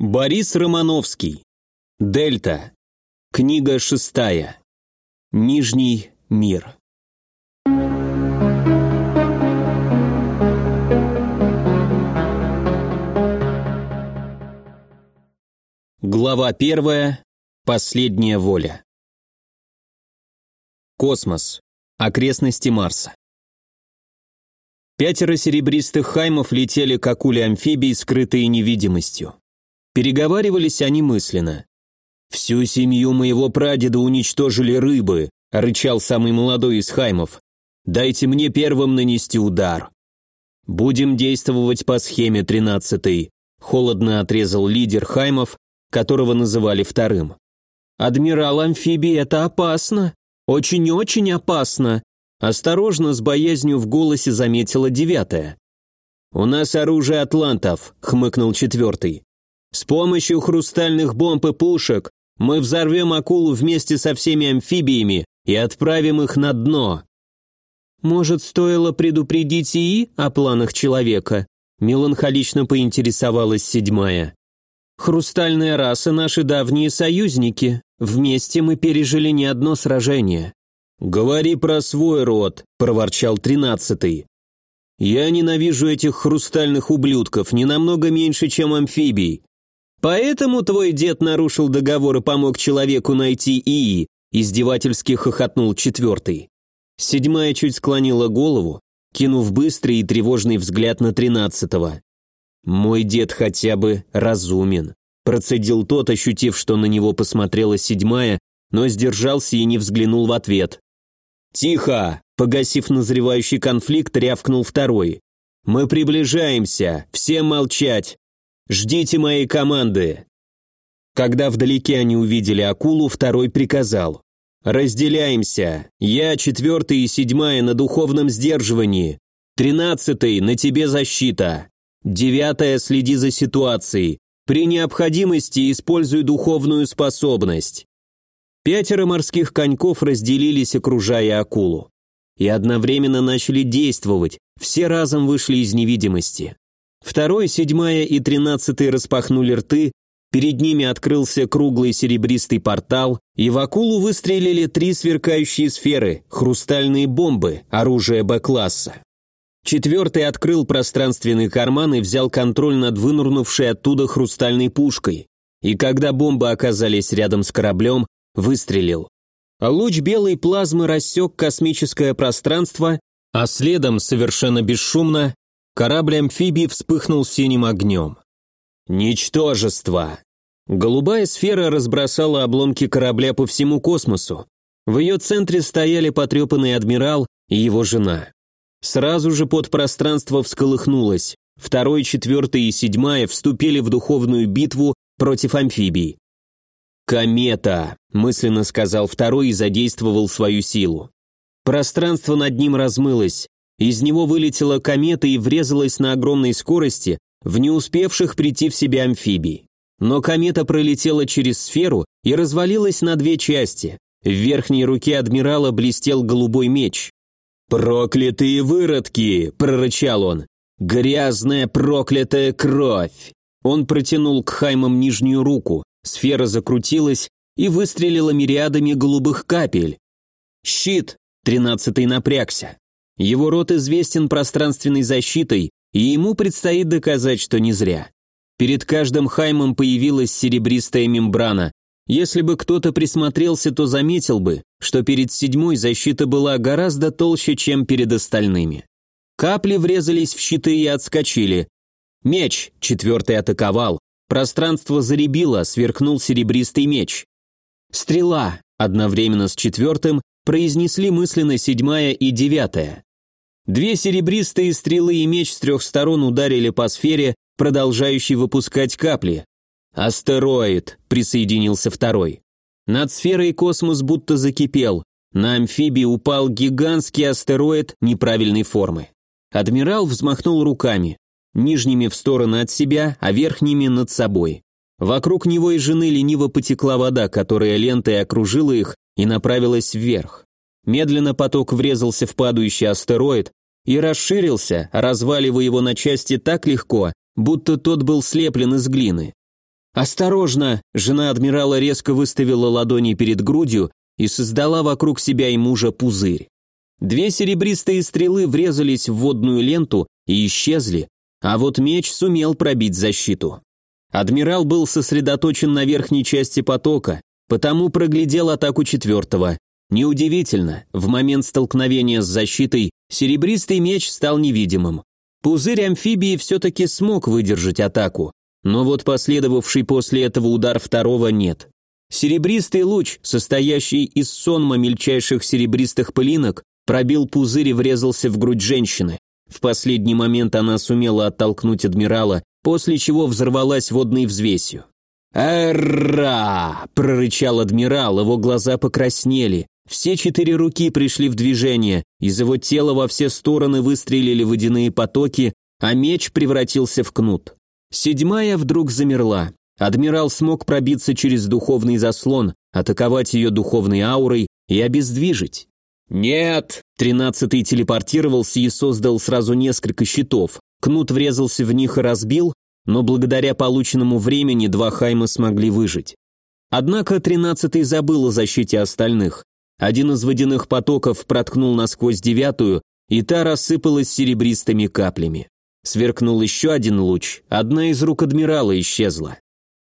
Борис Романовский. Дельта. Книга шестая. Нижний мир. Глава первая. Последняя воля. Космос. Окрестности Марса. Пятеро серебристых хаймов летели к акуле амфибии, скрытые невидимостью. Переговаривались они мысленно. «Всю семью моего прадеда уничтожили рыбы», — рычал самый молодой из хаймов. «Дайте мне первым нанести удар». «Будем действовать по схеме тринадцатой», — холодно отрезал лидер хаймов, которого называли вторым. «Адмирал амфибий, это опасно. Очень-очень опасно», — осторожно, с боязнью в голосе заметила девятая. «У нас оружие атлантов», — хмыкнул четвертый. С помощью хрустальных бомб и пушек мы взорвем акулу вместе со всеми амфибиями и отправим их на дно. Может, стоило предупредить ИИ о планах человека? Меланхолично поинтересовалась седьмая. Хрустальная раса – наши давние союзники. Вместе мы пережили не одно сражение. «Говори про свой род», – проворчал тринадцатый. «Я ненавижу этих хрустальных ублюдков не намного меньше, чем амфибий. «Поэтому твой дед нарушил договор и помог человеку найти ИИ», издевательски хохотнул четвертый. Седьмая чуть склонила голову, кинув быстрый и тревожный взгляд на тринадцатого. «Мой дед хотя бы разумен», процедил тот, ощутив, что на него посмотрела седьмая, но сдержался и не взглянул в ответ. «Тихо!» – погасив назревающий конфликт, рявкнул второй. «Мы приближаемся! Всем молчать! Ждите моей команды!» Когда вдалеке они увидели акулу, второй приказал. «Разделяемся. Я, четвертый и седьмая на духовном сдерживании. Тринадцатый, на тебе защита. Девятая, следи за ситуацией. При необходимости используй духовную способность». Пятеро морских коньков разделились, окружая акулу. И одновременно начали действовать, все разом вышли из невидимости. Второй, седьмая и тринадцатый распахнули рты, перед ними открылся круглый серебристый портал, и в акулу выстрелили три сверкающие сферы, хрустальные бомбы, оружие Б-класса. Четвертый открыл пространственный карман и взял контроль над вынурнувшей оттуда хрустальной пушкой. И когда бомбы оказались рядом с кораблем, выстрелил. луч белой плазмы рассек космическое пространство, а следом, совершенно бесшумно, Корабль-амфибий вспыхнул синим огнем. Ничтожество! Голубая сфера разбросала обломки корабля по всему космосу. В ее центре стояли потрепанный адмирал и его жена. Сразу же подпространство всколыхнулось. Второй, четвертый и седьмая вступили в духовную битву против амфибий. «Комета», – мысленно сказал второй и задействовал свою силу. Пространство над ним размылось, из него вылетела комета и врезалась на огромной скорости в не успевших прийти в себя амфибий. Но комета пролетела через сферу и развалилась на две части. В верхней руке адмирала блестел голубой меч. «Проклятые выродки!» – прорычал он. «Грязная проклятая кровь!» Он протянул к Хаймам нижнюю руку, сфера закрутилась и выстрелила мириадами голубых капель. «Щит!» – тринадцатый напрягся. Его род известен пространственной защитой, и ему предстоит доказать, что не зря. Перед каждым Хаймом появилась серебристая мембрана. Если бы кто-то присмотрелся, то заметил бы, что перед седьмой защита была гораздо толще, чем перед остальными. Капли врезались в щиты и отскочили. Меч, четвертый атаковал. Пространство заребило, сверкнул серебристый меч. Стрела, одновременно с четвертым, произнесли мысленно седьмая и девятая. Две серебристые стрелы и меч с трех сторон ударили по сфере, продолжающей выпускать капли. «Астероид», — присоединился второй. Над сферой космос будто закипел. На амфибии упал гигантский астероид неправильной формы. Адмирал взмахнул руками, нижними в стороны от себя, а верхними над собой. Вокруг него и жены лениво потекла вода, которая лентой окружила их и направилась вверх. Медленно поток врезался в падающий астероид, и расширился, разваливая его на части так легко, будто тот был слеплен из глины. «Осторожно!» Жена адмирала резко выставила ладони перед грудью и создала вокруг себя и мужа пузырь. Две серебристые стрелы врезались в водную ленту и исчезли, а вот меч сумел пробить защиту. Адмирал был сосредоточен на верхней части потока, потому проглядел атаку четвертого. Неудивительно, в момент столкновения с защитой серебристый меч стал невидимым. Пузырь амфибии все-таки смог выдержать атаку, но вот последовавший после этого удар второго нет. Серебристый луч, состоящий из сонма мельчайших серебристых пылинок, пробил пузырь и врезался в грудь женщины. В последний момент она сумела оттолкнуть адмирала, после чего взорвалась водной взвесью. «Эра!» – прорычал адмирал, его глаза покраснели. Все четыре руки пришли в движение, из его тела во все стороны выстрелили водяные потоки, а меч превратился в кнут. Седьмая вдруг замерла. Адмирал смог пробиться через духовный заслон, атаковать ее духовной аурой и обездвижить. «Нет!» Тринадцатый телепортировался и создал сразу несколько щитов. Кнут врезался в них и разбил, но благодаря полученному времени два Хайма смогли выжить. Однако тринадцатый забыл о защите остальных. Один из водяных потоков проткнул насквозь девятую, и та рассыпалась серебристыми каплями. Сверкнул еще один луч, одна из рук адмирала исчезла.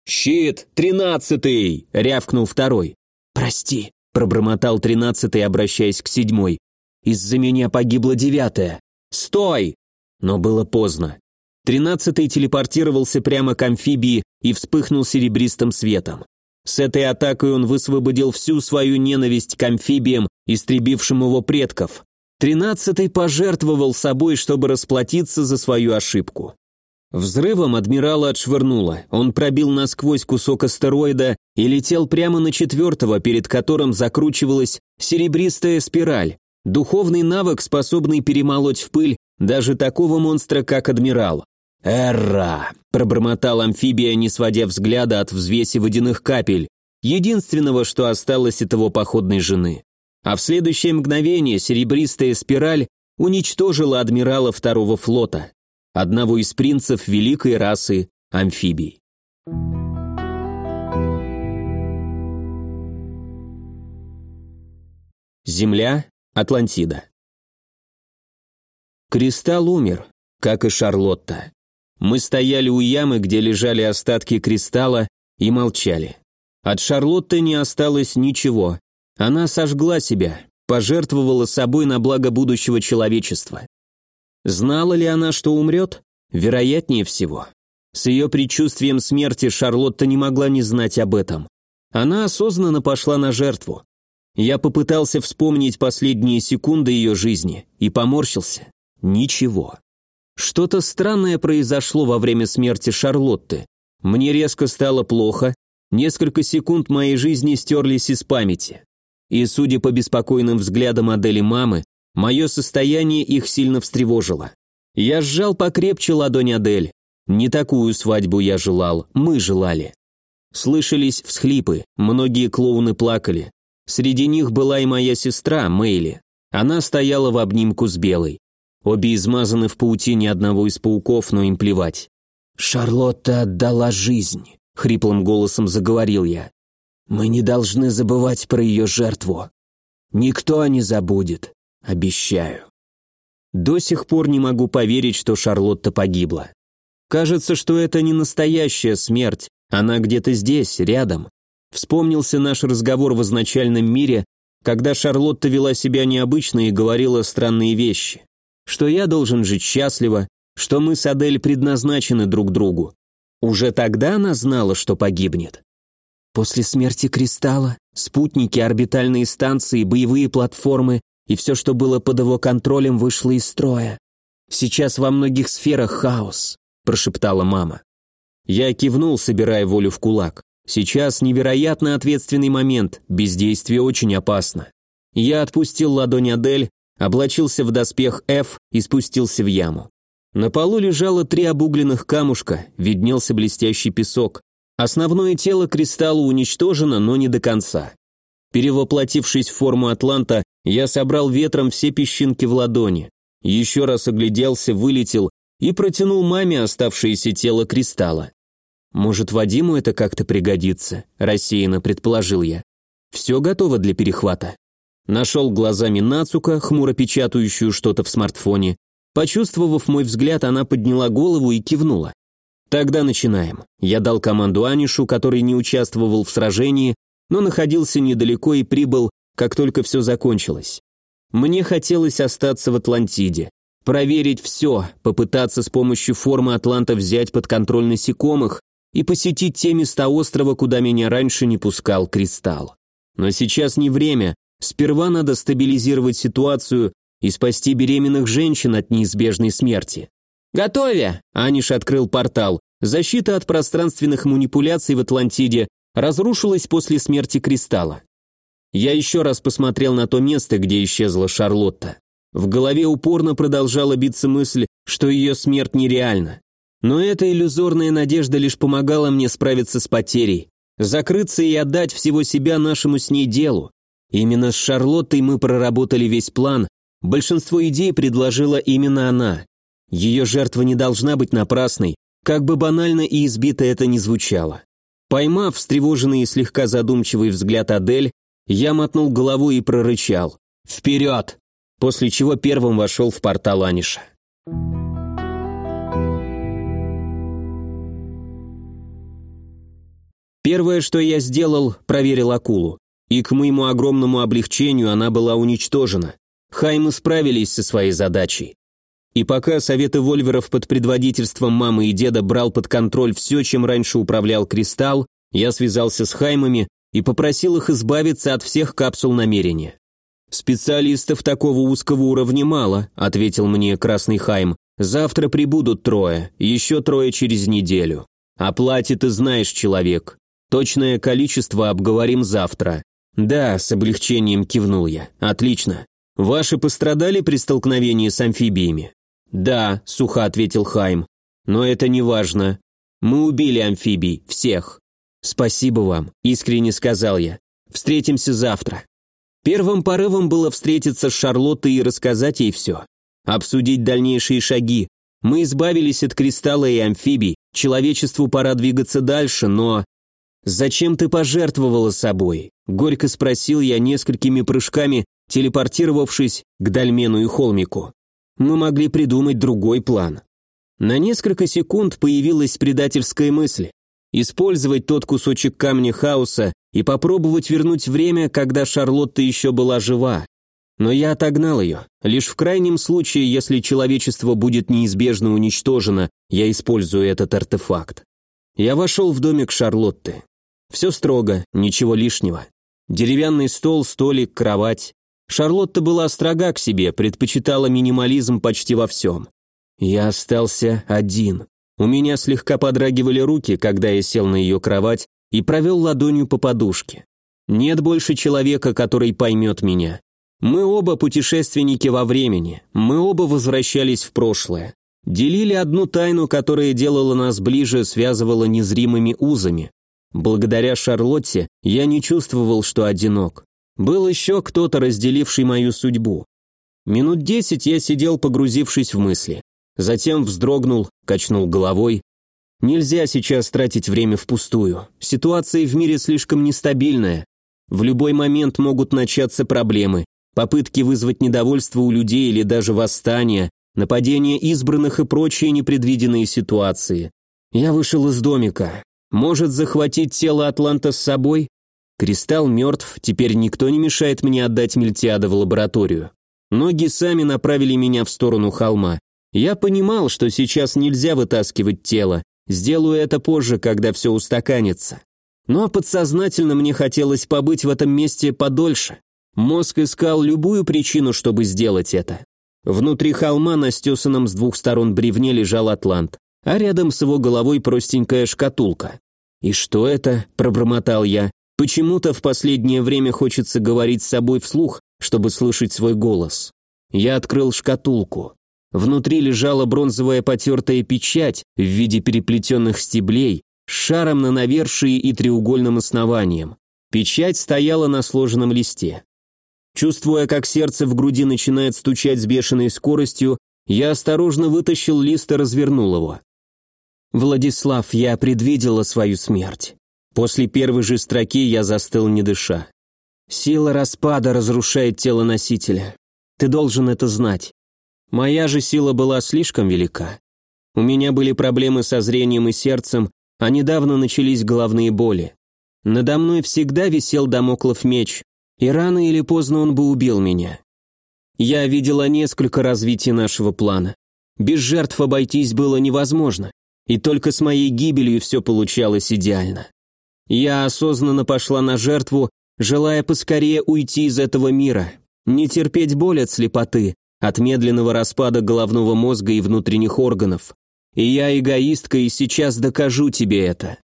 «Щит! Тринадцатый!» — рявкнул второй. «Прости», — пробормотал тринадцатый, обращаясь к седьмой. «Из-за меня погибла девятая. Стой!» Но было поздно. Тринадцатый телепортировался прямо к амфибии и вспыхнул серебристым светом. С этой атакой он высвободил всю свою ненависть к амфибиям, истребившим его предков. Тринадцатый пожертвовал собой, чтобы расплатиться за свою ошибку. Взрывом адмирала отшвырнуло. Он пробил насквозь кусок астероида и летел прямо на четвертого, перед которым закручивалась серебристая спираль. Духовный навык, способный перемолоть в пыль даже такого монстра, как адмирал. «Эра!» – пробормотал амфибия, не сводя взгляда от взвеси водяных капель, единственного, что осталось от его походной жены. А в следующее мгновение серебристая спираль уничтожила адмирала второго флота, одного из принцев великой расы амфибий. Земля, Атлантида. Кристалл умер, как и Шарлотта. Мы стояли у ямы, где лежали остатки кристалла, и молчали. От Шарлотты не осталось ничего. Она сожгла себя, пожертвовала собой на благо будущего человечества. Знала ли она, что умрет? Вероятнее всего. С ее предчувствием смерти Шарлотта не могла не знать об этом. Она осознанно пошла на жертву. Я попытался вспомнить последние секунды ее жизни и поморщился. Ничего. Что-то странное произошло во время смерти Шарлотты. Мне резко стало плохо, несколько секунд моей жизни стерлись из памяти. И, судя по беспокойным взглядам модели мамы, мое состояние их сильно встревожило. Я сжал покрепче ладонь Адель. Не такую свадьбу я желал, мы желали. Слышались всхлипы, многие клоуны плакали. Среди них была и моя сестра, Мэйли. Она стояла в обнимку с Белой. Обе измазаны в паутине одного из пауков, но им плевать. «Шарлотта отдала жизнь», — хриплым голосом заговорил я. «Мы не должны забывать про ее жертву. Никто не забудет, обещаю». До сих пор не могу поверить, что Шарлотта погибла. Кажется, что это не настоящая смерть, она где-то здесь, рядом. Вспомнился наш разговор в изначальном мире, когда Шарлотта вела себя необычно и говорила странные вещи что я должен жить счастливо, что мы с Адель предназначены друг другу. Уже тогда она знала, что погибнет. После смерти Кристалла, спутники, орбитальные станции, боевые платформы и все, что было под его контролем, вышло из строя. Сейчас во многих сферах хаос, прошептала мама. Я кивнул, собирая волю в кулак. Сейчас невероятно ответственный момент, бездействие очень опасно. Я отпустил ладонь Адель, облачился в доспех F и спустился в яму. На полу лежало три обугленных камушка, виднелся блестящий песок. Основное тело кристалла уничтожено, но не до конца. Перевоплотившись в форму Атланта, я собрал ветром все песчинки в ладони. Еще раз огляделся, вылетел и протянул маме оставшееся тело кристалла. «Может, Вадиму это как-то пригодится?» – рассеянно предположил я. «Все готово для перехвата». Нашел глазами Нацука, хмуро печатающую что-то в смартфоне. Почувствовав мой взгляд, она подняла голову и кивнула. «Тогда начинаем». Я дал команду Анишу, который не участвовал в сражении, но находился недалеко и прибыл, как только все закончилось. Мне хотелось остаться в Атлантиде, проверить все, попытаться с помощью формы Атланта взять под контроль насекомых и посетить те места острова, куда меня раньше не пускал Кристалл. Но сейчас не время, сперва надо стабилизировать ситуацию и спасти беременных женщин от неизбежной смерти. «Готове!» – Аниш открыл портал. Защита от пространственных манипуляций в Атлантиде разрушилась после смерти Кристалла. Я еще раз посмотрел на то место, где исчезла Шарлотта. В голове упорно продолжала биться мысль, что ее смерть нереальна. Но эта иллюзорная надежда лишь помогала мне справиться с потерей, закрыться и отдать всего себя нашему с ней делу. Именно с Шарлоттой мы проработали весь план, большинство идей предложила именно она. Ее жертва не должна быть напрасной, как бы банально и избито это ни звучало. Поймав встревоженный и слегка задумчивый взгляд Адель, я мотнул головой и прорычал «Вперед!», после чего первым вошел в портал Аниша. Первое, что я сделал, проверил акулу. И к моему огромному облегчению она была уничтожена. Хаймы справились со своей задачей. И пока советы Вольверов под предводительством мамы и деда брал под контроль все, чем раньше управлял Кристалл, я связался с Хаймами и попросил их избавиться от всех капсул намерения. «Специалистов такого узкого уровня мало», — ответил мне Красный Хайм. «Завтра прибудут трое, еще трое через неделю. Оплате ты знаешь, человек. Точное количество обговорим завтра». «Да», — с облегчением кивнул я. «Отлично. Ваши пострадали при столкновении с амфибиями?» «Да», — сухо ответил Хайм. «Но это не важно. Мы убили амфибий, всех. «Спасибо вам», — искренне сказал я. «Встретимся завтра». Первым порывом было встретиться с Шарлоттой и рассказать ей все. Обсудить дальнейшие шаги. Мы избавились от кристалла и амфибий, человечеству пора двигаться дальше, но... «Зачем ты пожертвовала собой?» — горько спросил я несколькими прыжками, телепортировавшись к Дальмену и Холмику. Мы могли придумать другой план. На несколько секунд появилась предательская мысль использовать тот кусочек камня хаоса и попробовать вернуть время, когда Шарлотта еще была жива. Но я отогнал ее. Лишь в крайнем случае, если человечество будет неизбежно уничтожено, я использую этот артефакт. Я вошел в домик Шарлотты. Все строго, ничего лишнего. Деревянный стол, столик, кровать. Шарлотта была строга к себе, предпочитала минимализм почти во всем. Я остался один. У меня слегка подрагивали руки, когда я сел на ее кровать и провел ладонью по подушке. Нет больше человека, который поймет меня. Мы оба путешественники во времени, мы оба возвращались в прошлое. Делили одну тайну, которая делала нас ближе, связывала незримыми узами. Благодаря Шарлотте я не чувствовал, что одинок. Был еще кто-то, разделивший мою судьбу. Минут десять я сидел, погрузившись в мысли. Затем вздрогнул, качнул головой. Нельзя сейчас тратить время впустую. Ситуация в мире слишком нестабильная. В любой момент могут начаться проблемы, попытки вызвать недовольство у людей или даже восстания, нападения избранных и прочие непредвиденные ситуации. Я вышел из домика. Может захватить тело Атланта с собой? Кристалл мертв, теперь никто не мешает мне отдать Мельтиада в лабораторию. Ноги сами направили меня в сторону холма. Я понимал, что сейчас нельзя вытаскивать тело, сделаю это позже, когда все устаканится. Но подсознательно мне хотелось побыть в этом месте подольше. Мозг искал любую причину, чтобы сделать это. Внутри холма на стесанном с двух сторон бревне лежал атлант, а рядом с его головой простенькая шкатулка. «И что это?» – пробормотал я. «Почему-то в последнее время хочется говорить с собой вслух, чтобы слышать свой голос». Я открыл шкатулку. Внутри лежала бронзовая потертая печать в виде переплетенных стеблей с шаром на навершии и треугольным основанием. Печать стояла на сложенном листе. Чувствуя, как сердце в груди начинает стучать с бешеной скоростью, я осторожно вытащил лист и развернул его. «Владислав, я предвидела свою смерть». После первой же строки я застыл не дыша. Сила распада разрушает тело носителя. Ты должен это знать. Моя же сила была слишком велика. У меня были проблемы со зрением и сердцем, а недавно начались головные боли. Надо мной всегда висел домоклов меч, и рано или поздно он бы убил меня. Я видела несколько развитий нашего плана. Без жертв обойтись было невозможно, и только с моей гибелью все получалось идеально. Я осознанно пошла на жертву, желая поскорее уйти из этого мира, не терпеть боль от слепоты, от медленного распада головного мозга и внутренних органов. И я эгоистка, и сейчас докажу тебе это.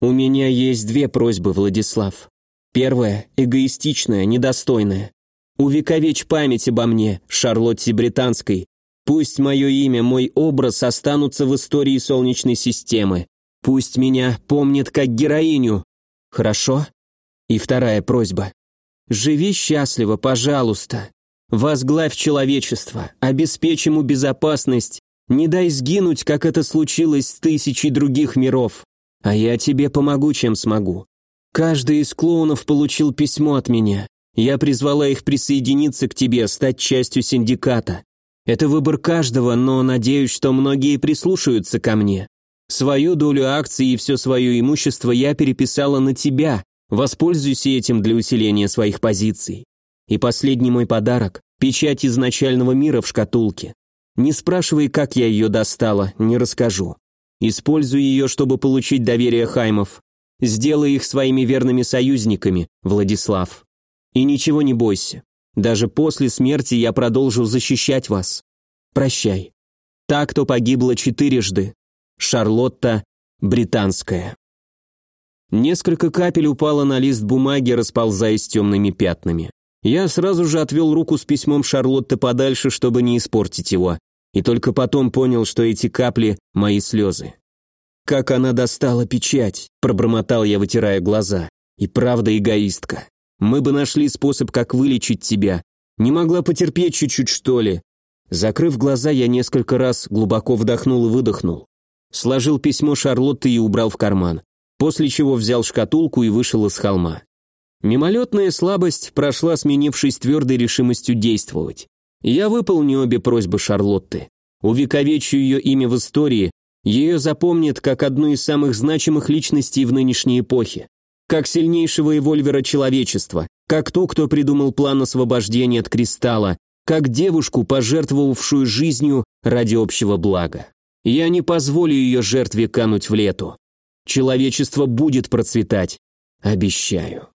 У меня есть две просьбы, Владислав. Первая – эгоистичная, недостойная. Увековечь память обо мне, Шарлотте Британской. Пусть мое имя, мой образ останутся в истории Солнечной системы. Пусть меня помнят как героиню. Хорошо? И вторая просьба. Живи счастливо, пожалуйста. Возглавь человечество, обеспечь ему безопасность, не дай сгинуть, как это случилось с тысячей других миров. А я тебе помогу, чем смогу. Каждый из клоунов получил письмо от меня. Я призвала их присоединиться к тебе, стать частью синдиката. Это выбор каждого, но надеюсь, что многие прислушаются ко мне. Свою долю акций и все свое имущество я переписала на тебя. Воспользуйся этим для усиления своих позиций. И последний мой подарок – печать изначального мира в шкатулке. Не спрашивай, как я ее достала, не расскажу. Используй ее, чтобы получить доверие Хаймов. Сделай их своими верными союзниками, Владислав. И ничего не бойся. Даже после смерти я продолжу защищать вас. Прощай. Та, кто погибла четырежды, Шарлотта Британская. Несколько капель упало на лист бумаги, расползаясь темными пятнами. Я сразу же отвел руку с письмом Шарлотты подальше, чтобы не испортить его, и только потом понял, что эти капли – мои слезы. «Как она достала печать!» – пробормотал я, вытирая глаза. «И правда эгоистка. Мы бы нашли способ, как вылечить тебя. Не могла потерпеть чуть-чуть, что ли?» Закрыв глаза, я несколько раз глубоко вдохнул и выдохнул сложил письмо Шарлотты и убрал в карман, после чего взял шкатулку и вышел из холма. Мимолетная слабость прошла, сменившись твердой решимостью действовать. Я выполню обе просьбы Шарлотты. Увековечу ее имя в истории, ее запомнят как одну из самых значимых личностей в нынешней эпохе, как сильнейшего эвольвера человечества, как ту, кто придумал план освобождения от кристалла, как девушку, пожертвовавшую жизнью ради общего блага. Я не позволю ее жертве кануть в лету. Человечество будет процветать. Обещаю.